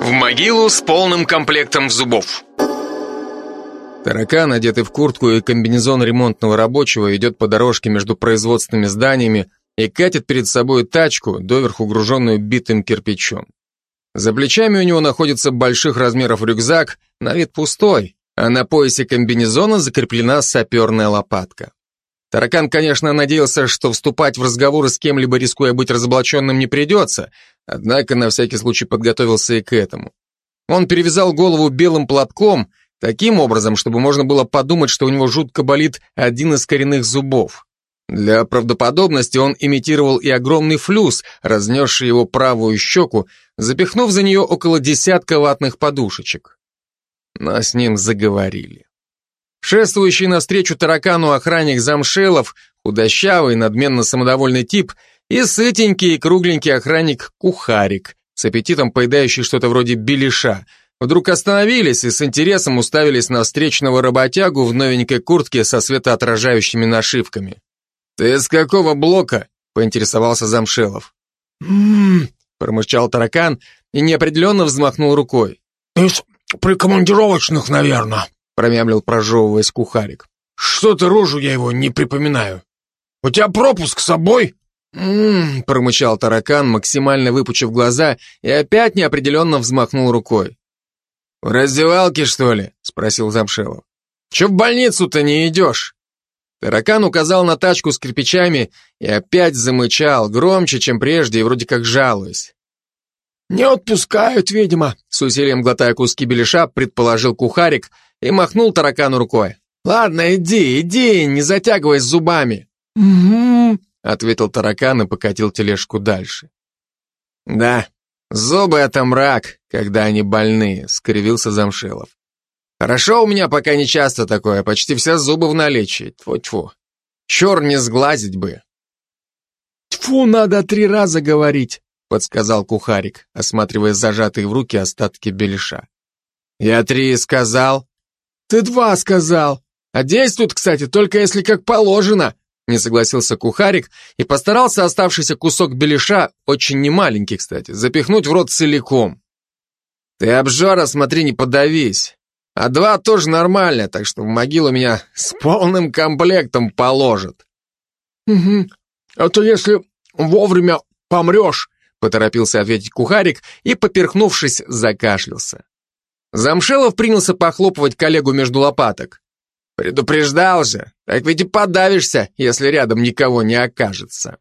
В могилу с полным комплектом зубов. Таракан, одетый в куртку и комбинезон ремонтного рабочего, идет по дорожке между производственными зданиями и катит перед собой тачку, доверху груженную битым кирпичом. За плечами у него находится больших размеров рюкзак, на вид пустой, а на поясе комбинезона закреплена саперная лопатка. Таракан, конечно, надеялся, что вступать в разговоры с кем-либо, рискуя быть разоблаченным, не придется, однако на всякий случай подготовился и к этому. Он перевязал голову белым платком, таким образом, чтобы можно было подумать, что у него жутко болит один из коренных зубов. Для правдоподобности он имитировал и огромный флюс, разнесший его правую щеку, запихнув за нее около десятка ватных подушечек. Но с ним заговорили. Шествующий навстречу таракану охранник замшелов, худощавый, надменно самодовольный тип, и сытенький и кругленький охранник Кухарик, с аппетитом поедающий что-то вроде беляша, вдруг остановились и с интересом уставились на встречного работягу в новенькой куртке со светоотражающими нашивками. «Ты с какого блока?» — поинтересовался Замшелов. «М-м-м», промычал таракан и неопределенно взмахнул рукой. «Из прикомандировочных, наверное», — промямлил, прожевываясь кухарик. «Что-то рожу я его не припоминаю. У тебя пропуск с собой?» «М-м-м», промычал таракан, максимально выпучив глаза, и опять неопределенно взмахнул рукой. «В раздевалке, что ли?» — спросил Замшелов. «Че в больницу-то не идешь?» Таракан указал на тачку с кирпичами и опять замычал, громче, чем прежде, и вроде как жалуясь. «Не отпускают, видимо», — с усилием глотая куски беляша, предположил кухарик и махнул таракану рукой. «Ладно, иди, иди, не затягивай с зубами». Ответил таракан и покатил тележку дальше. «Да, зубы — это мрак, когда они больные», — скривился Замшелов. Хорошо у меня пока не часто такое, почти все зубы в наличии. Тьфу-тьфу. Чур не сглазить бы. Тьфу, надо три раза говорить, подсказал кухарик, осматривая зажатые в руки остатки беляша. Я три сказал. Ты два сказал. А действует, кстати, только если как положено, не согласился кухарик и постарался оставшийся кусок беляша, очень немаленький, кстати, запихнуть в рот целиком. Ты обжора, смотри, не подавись. А два тоже нормально, так что в могилу меня с полным комплектом положат. Угу. А то если вовремя помрешь, поторопился ответить кухарик и, поперхнувшись, закашлялся. Замшелов принялся похлопывать коллегу между лопаток. Предупреждал же, так ведь и подавишься, если рядом никого не окажется.